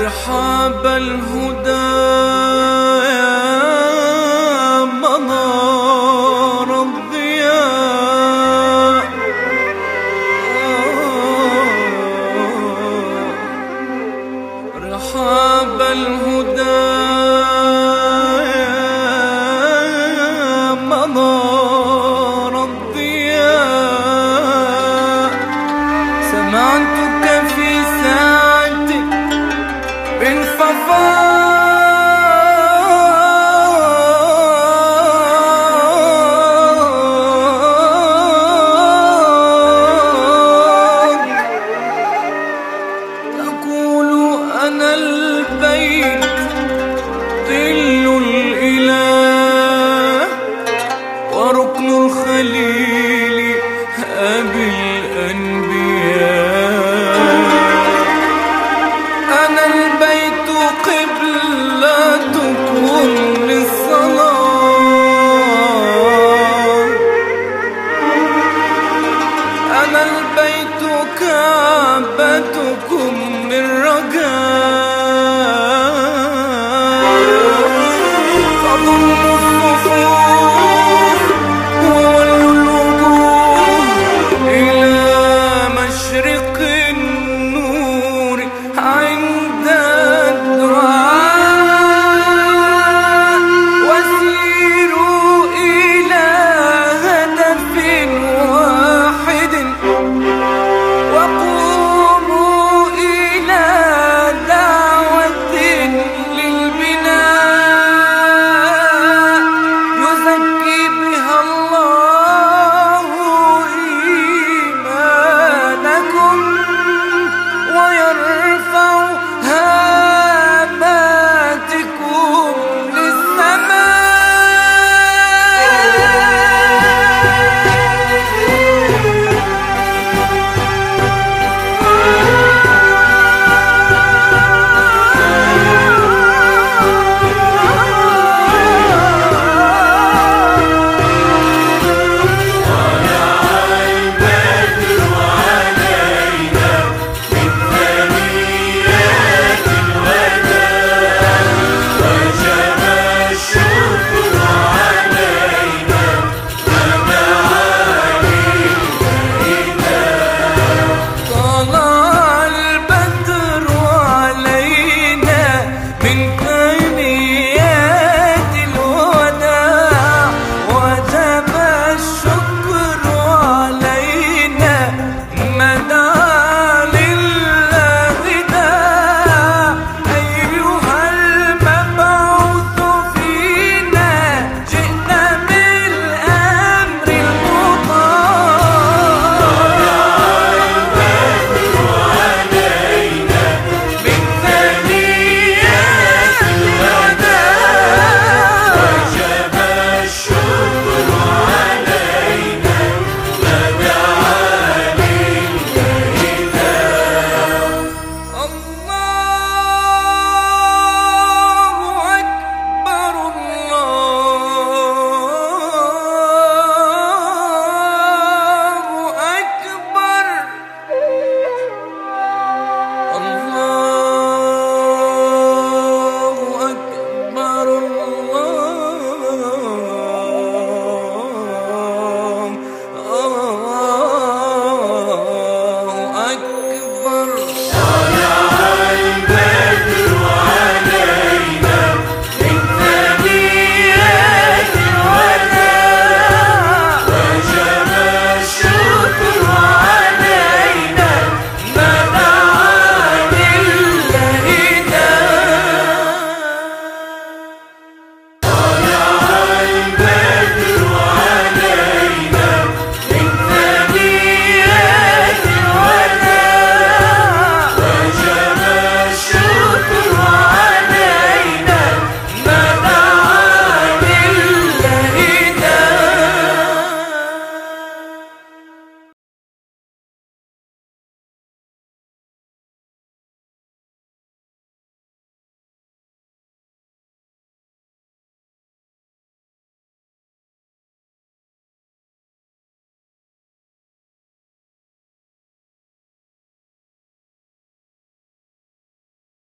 رحاب الهدى. البيت. Oh,